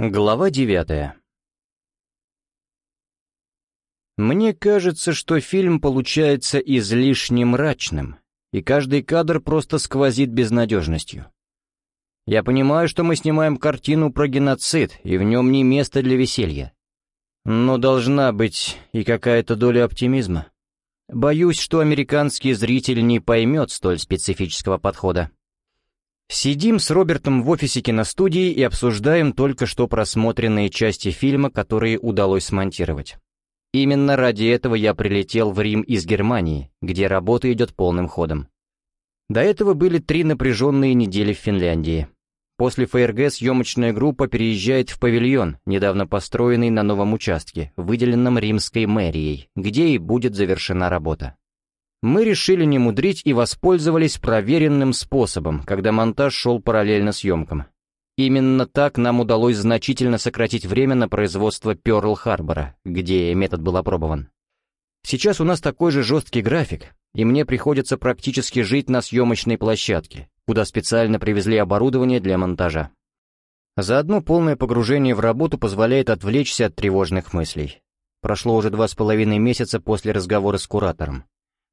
Глава девятая Мне кажется, что фильм получается излишне мрачным, и каждый кадр просто сквозит безнадежностью. Я понимаю, что мы снимаем картину про геноцид, и в нем не место для веселья. Но должна быть и какая-то доля оптимизма. Боюсь, что американский зритель не поймет столь специфического подхода. Сидим с Робертом в офисе киностудии и обсуждаем только что просмотренные части фильма, которые удалось смонтировать. Именно ради этого я прилетел в Рим из Германии, где работа идет полным ходом. До этого были три напряженные недели в Финляндии. После ФРГ съемочная группа переезжает в павильон, недавно построенный на новом участке, выделенном римской мэрией, где и будет завершена работа. Мы решили не мудрить и воспользовались проверенным способом, когда монтаж шел параллельно съемкам. Именно так нам удалось значительно сократить время на производство Пёрл-Харбора, где метод был опробован. Сейчас у нас такой же жесткий график, и мне приходится практически жить на съемочной площадке, куда специально привезли оборудование для монтажа. Заодно полное погружение в работу позволяет отвлечься от тревожных мыслей. Прошло уже два с половиной месяца после разговора с куратором.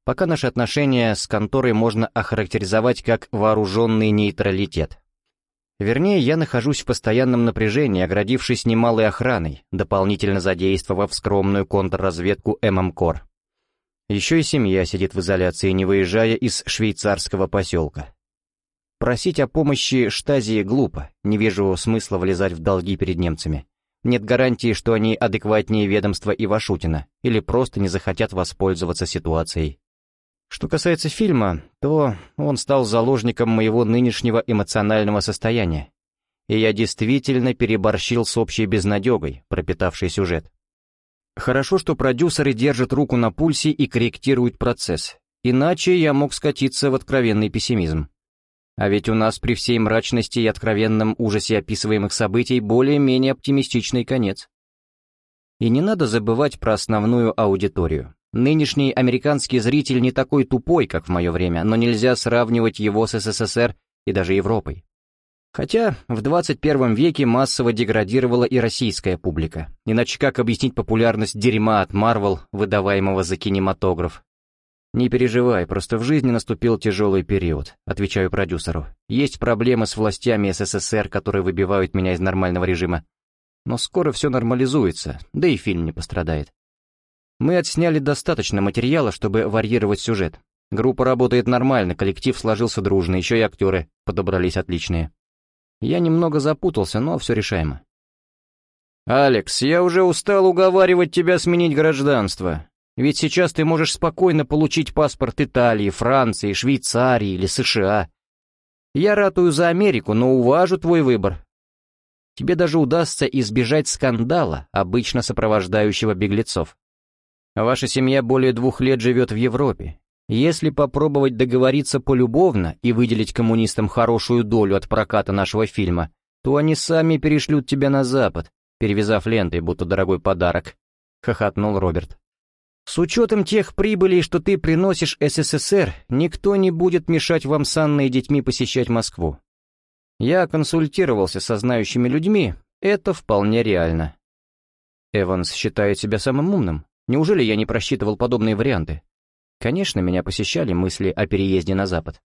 Пока наши отношения с конторой можно охарактеризовать как вооруженный нейтралитет. Вернее, я нахожусь в постоянном напряжении, оградившись немалой охраной, дополнительно задействовав скромную контрразведку ММКОР. Еще и семья сидит в изоляции, не выезжая из швейцарского поселка. Просить о помощи штазии глупо, не вижу смысла влезать в долги перед немцами. Нет гарантии, что они адекватнее ведомства Ивашутина, или просто не захотят воспользоваться ситуацией. Что касается фильма, то он стал заложником моего нынешнего эмоционального состояния. И я действительно переборщил с общей безнадегой, пропитавшей сюжет. Хорошо, что продюсеры держат руку на пульсе и корректируют процесс, иначе я мог скатиться в откровенный пессимизм. А ведь у нас при всей мрачности и откровенном ужасе описываемых событий более-менее оптимистичный конец. И не надо забывать про основную аудиторию. Нынешний американский зритель не такой тупой, как в мое время, но нельзя сравнивать его с СССР и даже Европой. Хотя в 21 веке массово деградировала и российская публика. Иначе как объяснить популярность дерьма от Марвел, выдаваемого за кинематограф? «Не переживай, просто в жизни наступил тяжелый период», — отвечаю продюсеру. «Есть проблемы с властями СССР, которые выбивают меня из нормального режима. Но скоро все нормализуется, да и фильм не пострадает. Мы отсняли достаточно материала, чтобы варьировать сюжет. Группа работает нормально, коллектив сложился дружно, еще и актеры подобрались отличные. Я немного запутался, но все решаемо. «Алекс, я уже устал уговаривать тебя сменить гражданство. Ведь сейчас ты можешь спокойно получить паспорт Италии, Франции, Швейцарии или США. Я ратую за Америку, но уважу твой выбор. Тебе даже удастся избежать скандала, обычно сопровождающего беглецов. Ваша семья более двух лет живет в Европе. Если попробовать договориться полюбовно и выделить коммунистам хорошую долю от проката нашего фильма, то они сами перешлют тебя на Запад, перевязав лентой, будто дорогой подарок», — хохотнул Роберт. «С учетом тех прибылей, что ты приносишь СССР, никто не будет мешать вам с Анной и детьми посещать Москву. Я консультировался со знающими людьми, это вполне реально». Эванс считает себя самым умным. Неужели я не просчитывал подобные варианты? Конечно, меня посещали мысли о переезде на Запад.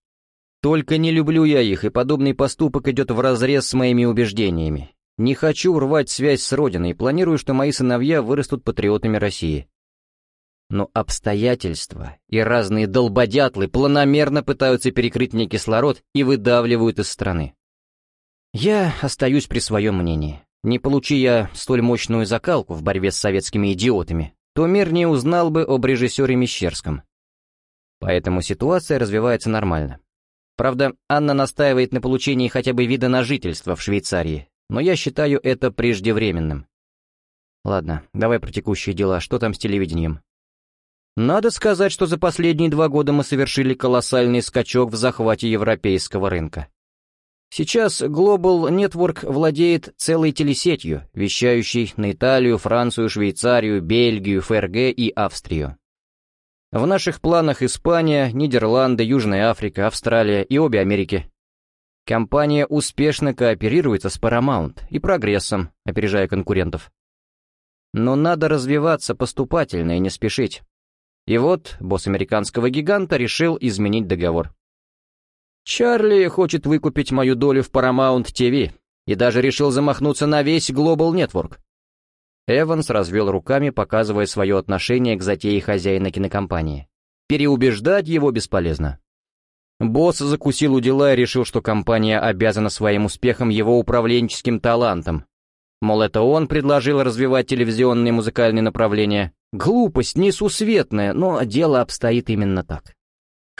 Только не люблю я их, и подобный поступок идет вразрез с моими убеждениями. Не хочу рвать связь с Родиной, планирую, что мои сыновья вырастут патриотами России. Но обстоятельства и разные долбодятлы планомерно пытаются перекрыть мне кислород и выдавливают из страны. Я остаюсь при своем мнении. Не получи я столь мощную закалку в борьбе с советскими идиотами, то мир не узнал бы об режиссере Мещерском. Поэтому ситуация развивается нормально. Правда, Анна настаивает на получении хотя бы вида на жительство в Швейцарии, но я считаю это преждевременным. Ладно, давай про текущие дела, что там с телевидением? Надо сказать, что за последние два года мы совершили колоссальный скачок в захвате европейского рынка. Сейчас Global Network владеет целой телесетью, вещающей на Италию, Францию, Швейцарию, Бельгию, ФРГ и Австрию. В наших планах Испания, Нидерланды, Южная Африка, Австралия и обе Америки. Компания успешно кооперируется с Paramount и Прогрессом, опережая конкурентов. Но надо развиваться поступательно и не спешить. И вот босс американского гиганта решил изменить договор. Чарли хочет выкупить мою долю в Paramount TV и даже решил замахнуться на весь Global Network. Эванс развел руками, показывая свое отношение к затее хозяина кинокомпании. Переубеждать его бесполезно. Босс закусил у дела и решил, что компания обязана своим успехом его управленческим талантом. Мол, это он предложил развивать телевизионные музыкальные направления. Глупость несусветная, но дело обстоит именно так.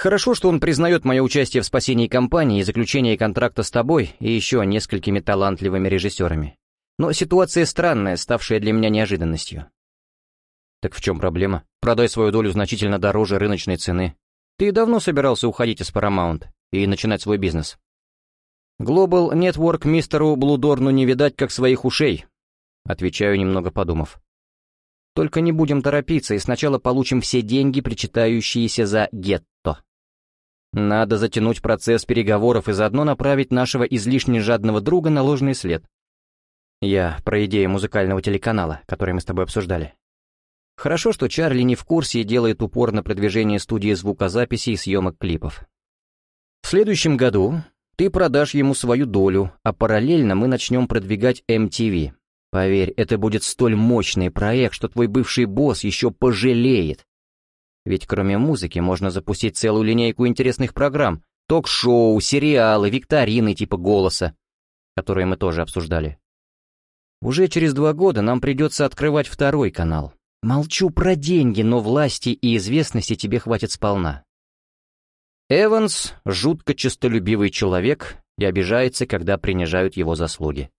Хорошо, что он признает мое участие в спасении компании и заключении контракта с тобой и еще несколькими талантливыми режиссерами. Но ситуация странная, ставшая для меня неожиданностью. Так в чем проблема? Продай свою долю значительно дороже рыночной цены. Ты давно собирался уходить из Paramount и начинать свой бизнес. Global Network мистеру Блудорну не видать, как своих ушей. Отвечаю, немного подумав. Только не будем торопиться и сначала получим все деньги, причитающиеся за гетто. Надо затянуть процесс переговоров и заодно направить нашего излишне жадного друга на ложный след. Я про идею музыкального телеканала, который мы с тобой обсуждали. Хорошо, что Чарли не в курсе и делает упор на продвижение студии звукозаписи и съемок клипов. В следующем году ты продашь ему свою долю, а параллельно мы начнем продвигать MTV, Поверь, это будет столь мощный проект, что твой бывший босс еще пожалеет. Ведь кроме музыки можно запустить целую линейку интересных программ, ток-шоу, сериалы, викторины типа «Голоса», которые мы тоже обсуждали. Уже через два года нам придется открывать второй канал. Молчу про деньги, но власти и известности тебе хватит сполна. Эванс — жутко честолюбивый человек и обижается, когда принижают его заслуги.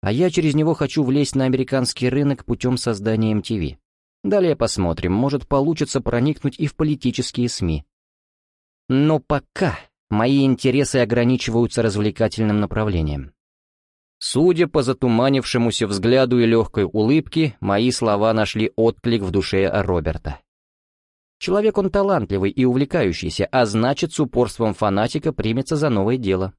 А я через него хочу влезть на американский рынок путем создания MTV. Далее посмотрим, может получится проникнуть и в политические СМИ. Но пока мои интересы ограничиваются развлекательным направлением. Судя по затуманившемуся взгляду и легкой улыбке, мои слова нашли отклик в душе Роберта. Человек он талантливый и увлекающийся, а значит, с упорством фанатика примется за новое дело.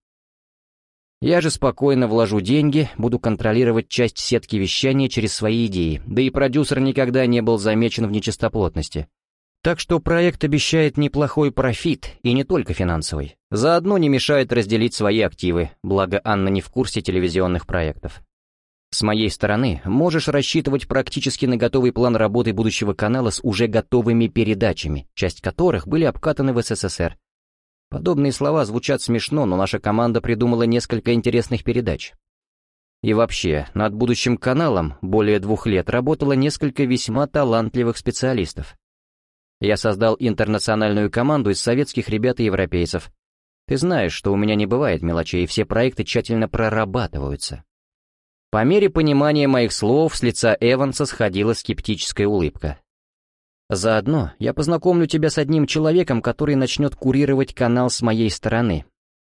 Я же спокойно вложу деньги, буду контролировать часть сетки вещания через свои идеи, да и продюсер никогда не был замечен в нечистоплотности. Так что проект обещает неплохой профит, и не только финансовый. Заодно не мешает разделить свои активы, благо Анна не в курсе телевизионных проектов. С моей стороны, можешь рассчитывать практически на готовый план работы будущего канала с уже готовыми передачами, часть которых были обкатаны в СССР, Подобные слова звучат смешно, но наша команда придумала несколько интересных передач. И вообще, над будущим каналом более двух лет работало несколько весьма талантливых специалистов. Я создал интернациональную команду из советских ребят и европейцев. Ты знаешь, что у меня не бывает мелочей, и все проекты тщательно прорабатываются. По мере понимания моих слов с лица Эванса сходила скептическая улыбка. Заодно я познакомлю тебя с одним человеком, который начнет курировать канал с моей стороны.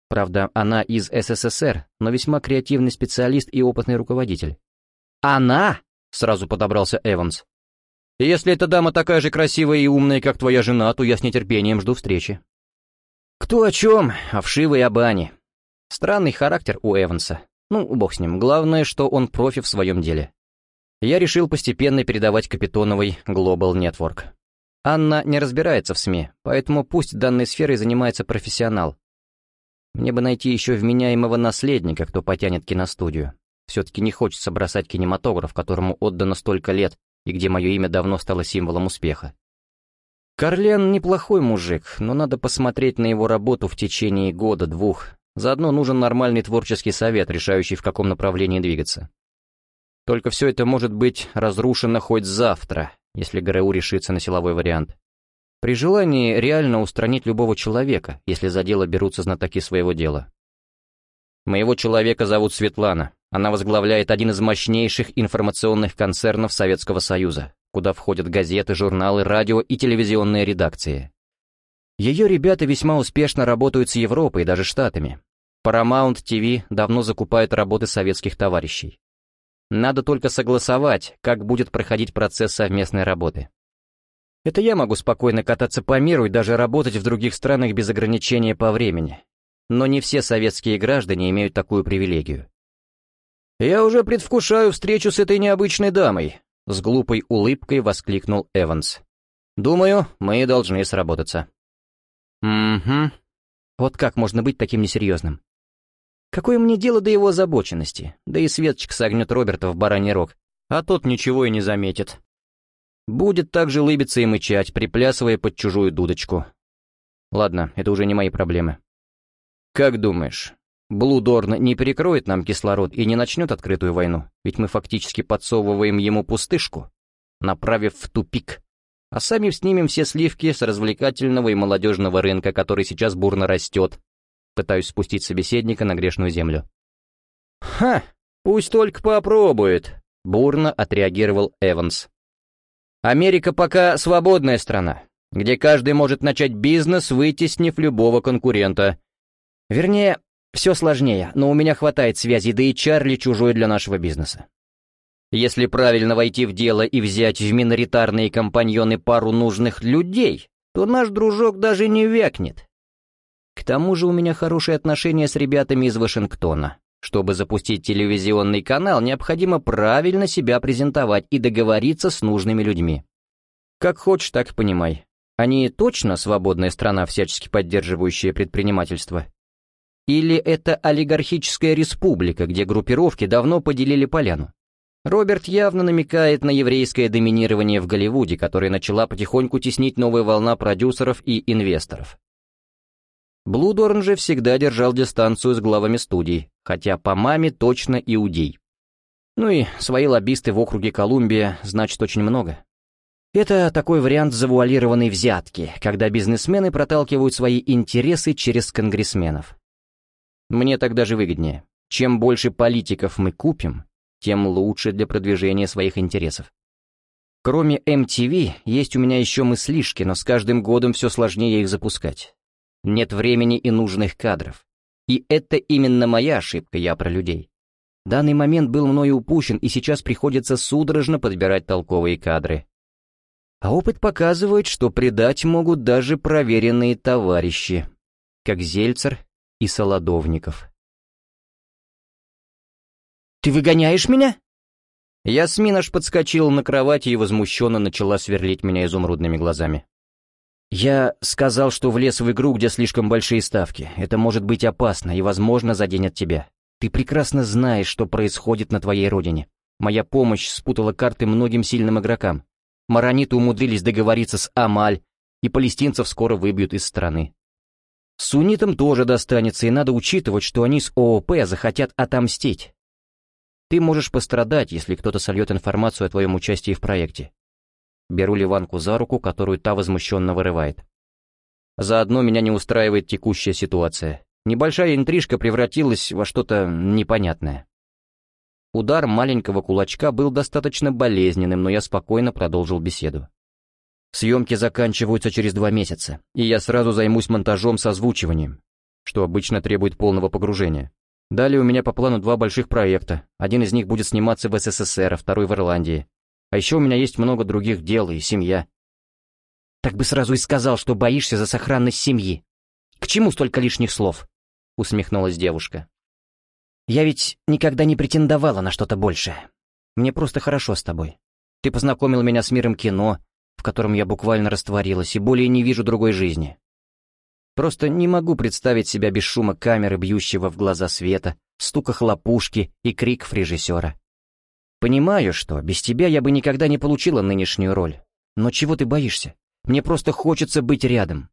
Правда, она из СССР, но весьма креативный специалист и опытный руководитель. «Она?» — сразу подобрался Эванс. «Если эта дама такая же красивая и умная, как твоя жена, то я с нетерпением жду встречи». «Кто о чем? О вшивой об Ане. Странный характер у Эванса. Ну, бог с ним. Главное, что он профи в своем деле я решил постепенно передавать Капитоновой Global Network. Анна не разбирается в СМИ, поэтому пусть данной сферой занимается профессионал. Мне бы найти еще вменяемого наследника, кто потянет киностудию. Все-таки не хочется бросать кинематограф, которому отдано столько лет, и где мое имя давно стало символом успеха. Карлен неплохой мужик, но надо посмотреть на его работу в течение года-двух. Заодно нужен нормальный творческий совет, решающий, в каком направлении двигаться. Только все это может быть разрушено хоть завтра, если ГРУ решится на силовой вариант. При желании реально устранить любого человека, если за дело берутся знатоки своего дела. Моего человека зовут Светлана. Она возглавляет один из мощнейших информационных концернов Советского Союза, куда входят газеты, журналы, радио и телевизионные редакции. Ее ребята весьма успешно работают с Европой и даже Штатами. Paramount TV давно закупает работы советских товарищей. Надо только согласовать, как будет проходить процесс совместной работы. Это я могу спокойно кататься по миру и даже работать в других странах без ограничения по времени. но не все советские граждане имеют такую привилегию. «Я уже предвкушаю встречу с этой необычной дамой», — с глупой улыбкой воскликнул Эванс. «Думаю, мы должны сработаться». «Угу. Вот как можно быть таким несерьезным? Какое мне дело до его озабоченности? Да и Светочка согнет Роберта в бараний рог, а тот ничего и не заметит. Будет также лыбиться и мычать, приплясывая под чужую дудочку. Ладно, это уже не мои проблемы. Как думаешь, Блудорн не перекроет нам кислород и не начнет открытую войну, ведь мы фактически подсовываем ему пустышку, направив в тупик, а сами снимем все сливки с развлекательного и молодежного рынка, который сейчас бурно растет. Пытаюсь спустить собеседника на грешную землю. «Ха! Пусть только попробует!» — бурно отреагировал Эванс. «Америка пока свободная страна, где каждый может начать бизнес, вытеснив любого конкурента. Вернее, все сложнее, но у меня хватает связей, да и Чарли чужой для нашего бизнеса. Если правильно войти в дело и взять в миноритарные компаньоны пару нужных людей, то наш дружок даже не вякнет. К тому же у меня хорошие отношения с ребятами из Вашингтона. Чтобы запустить телевизионный канал, необходимо правильно себя презентовать и договориться с нужными людьми. Как хочешь, так понимай. Они точно свободная страна, всячески поддерживающая предпринимательство? Или это олигархическая республика, где группировки давно поделили поляну? Роберт явно намекает на еврейское доминирование в Голливуде, которое начала потихоньку теснить новая волна продюсеров и инвесторов. Блудорн же всегда держал дистанцию с главами студий, хотя по маме точно иудей. Ну и свои лоббисты в округе Колумбия значит очень много. Это такой вариант завуалированной взятки, когда бизнесмены проталкивают свои интересы через конгрессменов. Мне так даже выгоднее. Чем больше политиков мы купим, тем лучше для продвижения своих интересов. Кроме MTV, есть у меня еще мыслишки, но с каждым годом все сложнее их запускать. Нет времени и нужных кадров. И это именно моя ошибка, я про людей. Данный момент был мною упущен, и сейчас приходится судорожно подбирать толковые кадры. А опыт показывает, что предать могут даже проверенные товарищи, как Зельцер и Солодовников. «Ты выгоняешь меня?» Ясмин аж подскочила на кровати и возмущенно начала сверлить меня изумрудными глазами. «Я сказал, что влез в игру, где слишком большие ставки. Это может быть опасно и, возможно, заденет тебя. Ты прекрасно знаешь, что происходит на твоей родине. Моя помощь спутала карты многим сильным игрокам. Марониты умудрились договориться с Амаль, и палестинцев скоро выбьют из страны. Суннитам тоже достанется, и надо учитывать, что они с ООП захотят отомстить. Ты можешь пострадать, если кто-то сольет информацию о твоем участии в проекте. Беру Ливанку за руку, которую та возмущенно вырывает. Заодно меня не устраивает текущая ситуация. Небольшая интрижка превратилась во что-то непонятное. Удар маленького кулачка был достаточно болезненным, но я спокойно продолжил беседу. Съемки заканчиваются через два месяца, и я сразу займусь монтажом с озвучиванием, что обычно требует полного погружения. Далее у меня по плану два больших проекта. Один из них будет сниматься в СССР, а второй в Ирландии. А еще у меня есть много других дел и семья. Так бы сразу и сказал, что боишься за сохранность семьи. К чему столько лишних слов? Усмехнулась девушка. Я ведь никогда не претендовала на что-то большее. Мне просто хорошо с тобой. Ты познакомил меня с миром кино, в котором я буквально растворилась и более не вижу другой жизни. Просто не могу представить себя без шума камеры, бьющего в глаза света, стука хлопушки и криков режиссера. Понимаю, что без тебя я бы никогда не получила нынешнюю роль. Но чего ты боишься? Мне просто хочется быть рядом.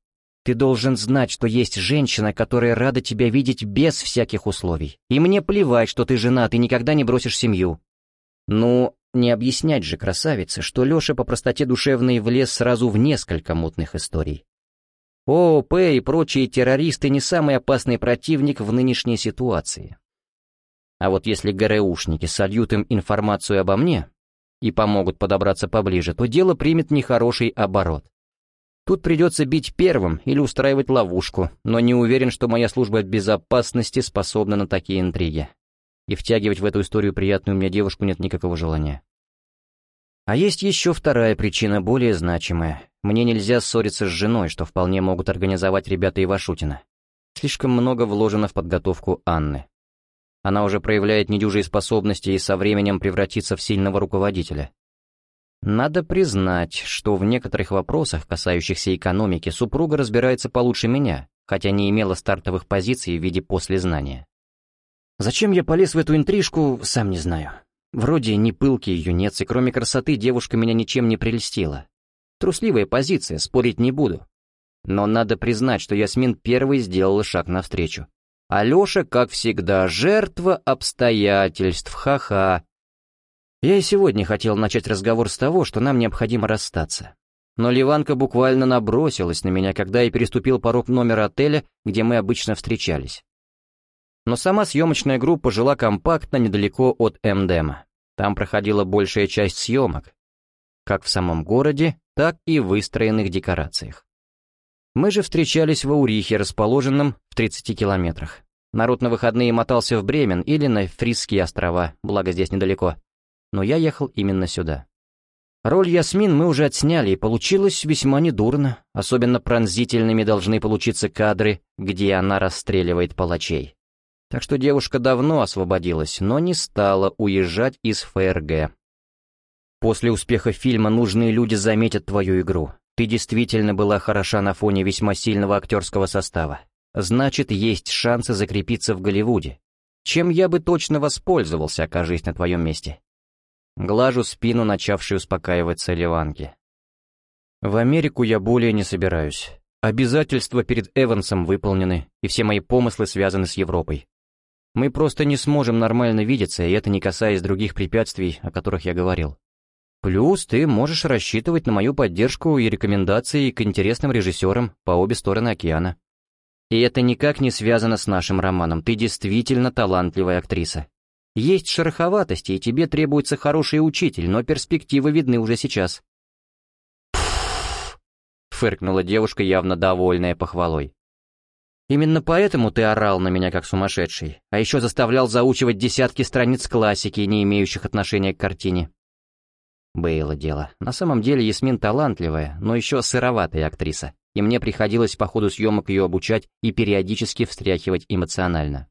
Ты должен знать, что есть женщина, которая рада тебя видеть без всяких условий. И мне плевать, что ты женат и никогда не бросишь семью. Ну, не объяснять же красавице, что Леша по простоте душевной влез сразу в несколько мутных историй. ООП и прочие террористы не самый опасный противник в нынешней ситуации. А вот если ГРУшники сольют им информацию обо мне и помогут подобраться поближе, то дело примет нехороший оборот. Тут придется бить первым или устраивать ловушку, но не уверен, что моя служба безопасности способна на такие интриги и втягивать в эту историю приятную мне девушку нет никакого желания. А есть еще вторая причина, более значимая. Мне нельзя ссориться с женой, что вполне могут организовать ребята Ивашутина. Слишком много вложено в подготовку Анны. Она уже проявляет недюжие способности и со временем превратится в сильного руководителя. Надо признать, что в некоторых вопросах, касающихся экономики, супруга разбирается получше меня, хотя не имела стартовых позиций в виде послезнания. Зачем я полез в эту интрижку, сам не знаю. Вроде не пылкий юнец, и кроме красоты девушка меня ничем не прельстила. Трусливая позиция, спорить не буду. Но надо признать, что Ясмин первой сделала шаг навстречу. Алеша, как всегда, жертва обстоятельств, ха-ха. Я и сегодня хотел начать разговор с того, что нам необходимо расстаться. Но Ливанка буквально набросилась на меня, когда я переступил порог номера отеля, где мы обычно встречались. Но сама съемочная группа жила компактно недалеко от МДМа. Там проходила большая часть съемок, как в самом городе, так и в выстроенных декорациях. Мы же встречались в Аурихе, расположенном в 30 километрах. Народ на выходные мотался в Бремен или на Фрисские острова, благо здесь недалеко. Но я ехал именно сюда. Роль Ясмин мы уже отсняли, и получилось весьма недурно. Особенно пронзительными должны получиться кадры, где она расстреливает палачей. Так что девушка давно освободилась, но не стала уезжать из ФРГ. После успеха фильма нужные люди заметят твою игру. Ты действительно была хороша на фоне весьма сильного актерского состава. Значит, есть шансы закрепиться в Голливуде. Чем я бы точно воспользовался, окажись на твоем месте. Глажу спину, начавшей успокаиваться Ливанки. В Америку я более не собираюсь. Обязательства перед Эвансом выполнены, и все мои помыслы связаны с Европой. Мы просто не сможем нормально видеться, и это не касаясь других препятствий, о которых я говорил. Плюс ты можешь рассчитывать на мою поддержку и рекомендации к интересным режиссерам по обе стороны океана. И это никак не связано с нашим романом, ты действительно талантливая актриса. Есть шероховатости, и тебе требуется хороший учитель, но перспективы видны уже сейчас. фыркнула девушка, явно довольная похвалой. Именно поэтому ты орал на меня как сумасшедший, а еще заставлял заучивать десятки страниц классики, не имеющих отношения к картине. Было дело. На самом деле Ясмин талантливая, но еще сыроватая актриса, и мне приходилось по ходу съемок ее обучать и периодически встряхивать эмоционально.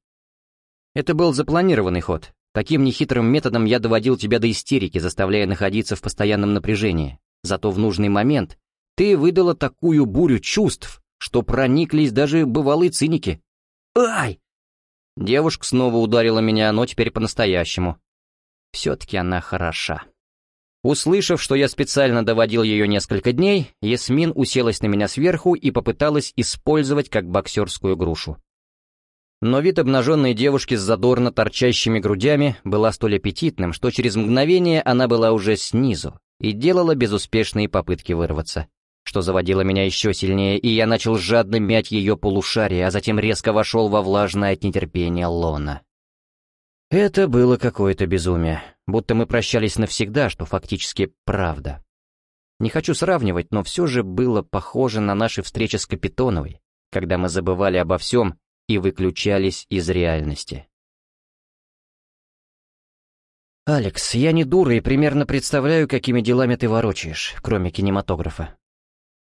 Это был запланированный ход. Таким нехитрым методом я доводил тебя до истерики, заставляя находиться в постоянном напряжении. Зато в нужный момент ты выдала такую бурю чувств, что прониклись даже бывалые циники. «Ай!» Девушка снова ударила меня, но теперь по-настоящему. Все-таки она хороша. Услышав, что я специально доводил ее несколько дней, Ясмин уселась на меня сверху и попыталась использовать как боксерскую грушу. Но вид обнаженной девушки с задорно торчащими грудями была столь аппетитным, что через мгновение она была уже снизу и делала безуспешные попытки вырваться что заводило меня еще сильнее, и я начал жадно мять ее полушарие, а затем резко вошел во влажное от нетерпения лона. Это было какое-то безумие, будто мы прощались навсегда, что фактически правда. Не хочу сравнивать, но все же было похоже на наши встречи с Капитоновой, когда мы забывали обо всем и выключались из реальности. «Алекс, я не дура и примерно представляю, какими делами ты ворочаешь, кроме кинематографа.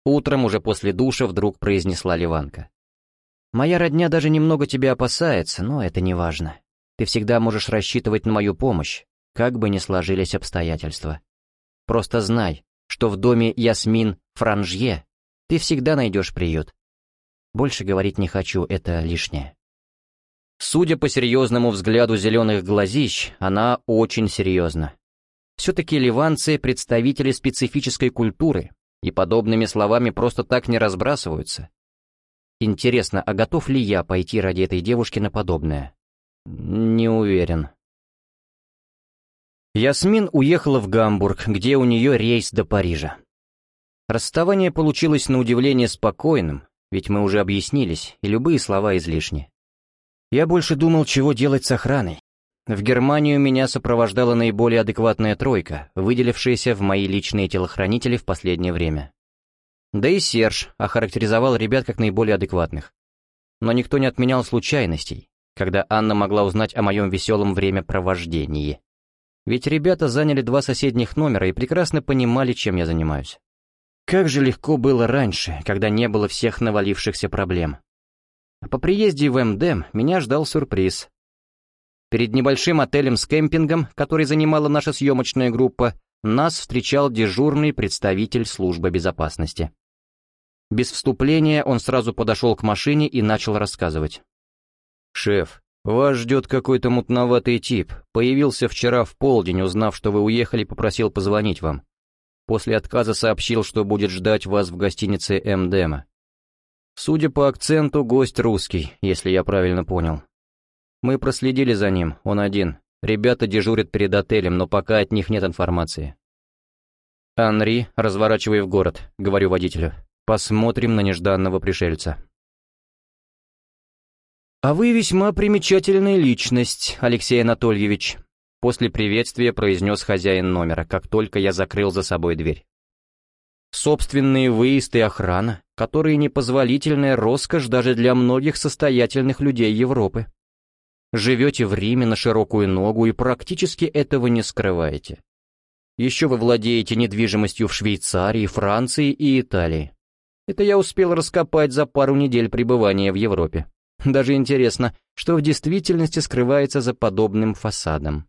Утром, уже после душа, вдруг произнесла Ливанка. «Моя родня даже немного тебя опасается, но это не важно. Ты всегда можешь рассчитывать на мою помощь, как бы ни сложились обстоятельства. Просто знай, что в доме Ясмин Франжье ты всегда найдешь приют. Больше говорить не хочу, это лишнее». Судя по серьезному взгляду зеленых глазищ, она очень серьезна. Все-таки ливанцы — представители специфической культуры, и подобными словами просто так не разбрасываются. Интересно, а готов ли я пойти ради этой девушки на подобное? Не уверен. Ясмин уехала в Гамбург, где у нее рейс до Парижа. Расставание получилось на удивление спокойным, ведь мы уже объяснились, и любые слова излишни. Я больше думал, чего делать с охраной. В Германию меня сопровождала наиболее адекватная тройка, выделившаяся в мои личные телохранители в последнее время. Да и Серж охарактеризовал ребят как наиболее адекватных. Но никто не отменял случайностей, когда Анна могла узнать о моем веселом времяпровождении. Ведь ребята заняли два соседних номера и прекрасно понимали, чем я занимаюсь. Как же легко было раньше, когда не было всех навалившихся проблем. По приезде в МДМ меня ждал сюрприз. Перед небольшим отелем с кемпингом, который занимала наша съемочная группа, нас встречал дежурный представитель службы безопасности. Без вступления он сразу подошел к машине и начал рассказывать. «Шеф, вас ждет какой-то мутноватый тип. Появился вчера в полдень, узнав, что вы уехали, попросил позвонить вам. После отказа сообщил, что будет ждать вас в гостинице МДМа. Судя по акценту, гость русский, если я правильно понял. Мы проследили за ним, он один. Ребята дежурят перед отелем, но пока от них нет информации. «Анри, разворачивай в город», — говорю водителю. «Посмотрим на нежданного пришельца». «А вы весьма примечательная личность, Алексей Анатольевич», после приветствия произнес хозяин номера, как только я закрыл за собой дверь. Собственные выезд и охрана, которые непозволительная роскошь даже для многих состоятельных людей Европы. Живете в Риме на широкую ногу и практически этого не скрываете. Еще вы владеете недвижимостью в Швейцарии, Франции и Италии. Это я успел раскопать за пару недель пребывания в Европе. Даже интересно, что в действительности скрывается за подобным фасадом.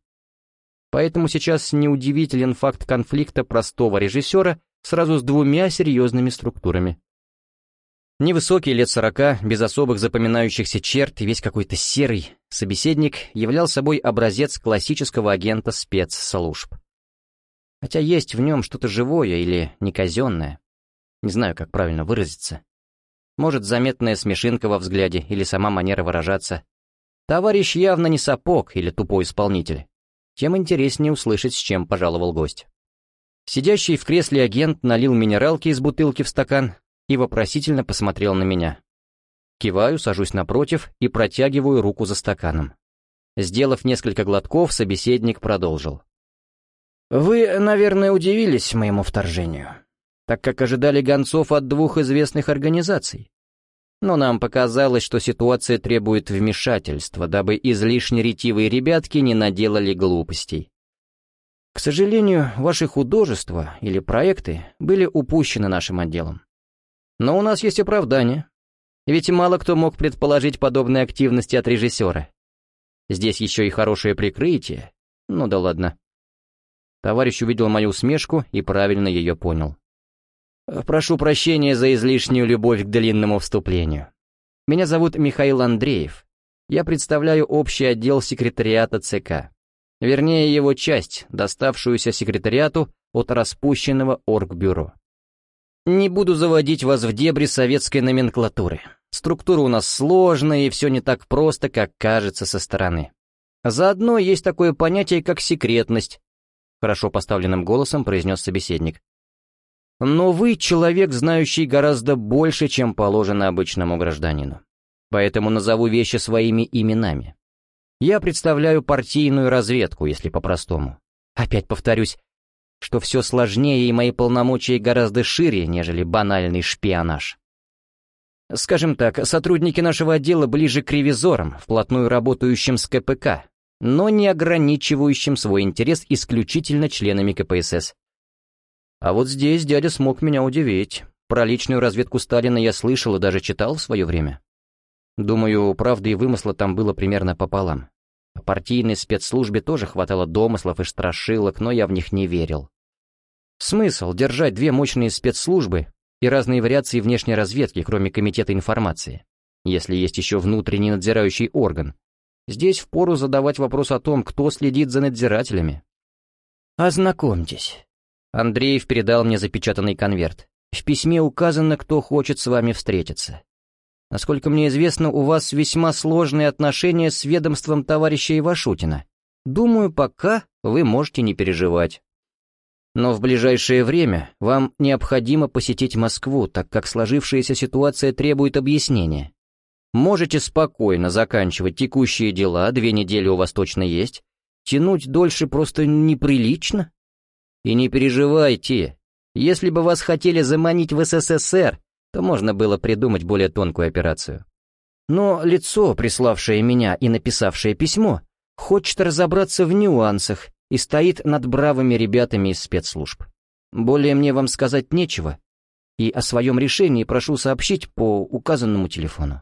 Поэтому сейчас неудивителен факт конфликта простого режиссера сразу с двумя серьезными структурами. Невысокий, лет сорока, без особых запоминающихся черт и весь какой-то серый, собеседник являл собой образец классического агента спецслужб. Хотя есть в нем что-то живое или неказенное. Не знаю, как правильно выразиться. Может, заметная смешинка во взгляде или сама манера выражаться. Товарищ явно не сапог или тупой исполнитель. Тем интереснее услышать, с чем пожаловал гость. Сидящий в кресле агент налил минералки из бутылки в стакан, и вопросительно посмотрел на меня. Киваю, сажусь напротив и протягиваю руку за стаканом. Сделав несколько глотков, собеседник продолжил. «Вы, наверное, удивились моему вторжению, так как ожидали гонцов от двух известных организаций. Но нам показалось, что ситуация требует вмешательства, дабы излишне ретивые ребятки не наделали глупостей. К сожалению, ваши художества или проекты были упущены нашим отделом. Но у нас есть оправдание. Ведь мало кто мог предположить подобные активности от режиссера. Здесь еще и хорошее прикрытие. Ну да ладно. Товарищ увидел мою усмешку и правильно ее понял. Прошу прощения за излишнюю любовь к длинному вступлению. Меня зовут Михаил Андреев. Я представляю общий отдел секретариата ЦК. Вернее, его часть, доставшуюся секретариату от распущенного оргбюро. Не буду заводить вас в дебри советской номенклатуры. Структура у нас сложная, и все не так просто, как кажется со стороны. Заодно есть такое понятие, как секретность, хорошо поставленным голосом произнес собеседник. Но вы человек, знающий гораздо больше, чем положено обычному гражданину. Поэтому назову вещи своими именами. Я представляю партийную разведку, если по-простому. Опять повторюсь, что все сложнее и мои полномочия гораздо шире, нежели банальный шпионаж. Скажем так, сотрудники нашего отдела ближе к ревизорам, вплотную работающим с КПК, но не ограничивающим свой интерес исключительно членами КПСС. А вот здесь дядя смог меня удивить. Про личную разведку Сталина я слышал и даже читал в свое время. Думаю, правды и вымысла там было примерно пополам. По партийной спецслужбе тоже хватало домыслов и страшилок, но я в них не верил. Смысл держать две мощные спецслужбы и разные вариации внешней разведки, кроме Комитета информации, если есть еще внутренний надзирающий орган. Здесь впору задавать вопрос о том, кто следит за надзирателями. «Ознакомьтесь». Андреев передал мне запечатанный конверт. В письме указано, кто хочет с вами встретиться. Насколько мне известно, у вас весьма сложные отношения с ведомством товарища Ивашутина. Думаю, пока вы можете не переживать. Но в ближайшее время вам необходимо посетить Москву, так как сложившаяся ситуация требует объяснения. Можете спокойно заканчивать текущие дела, две недели у вас точно есть. Тянуть дольше просто неприлично. И не переживайте, если бы вас хотели заманить в СССР, то можно было придумать более тонкую операцию. Но лицо, приславшее меня и написавшее письмо, хочет разобраться в нюансах и стоит над бравыми ребятами из спецслужб. Более мне вам сказать нечего, и о своем решении прошу сообщить по указанному телефону.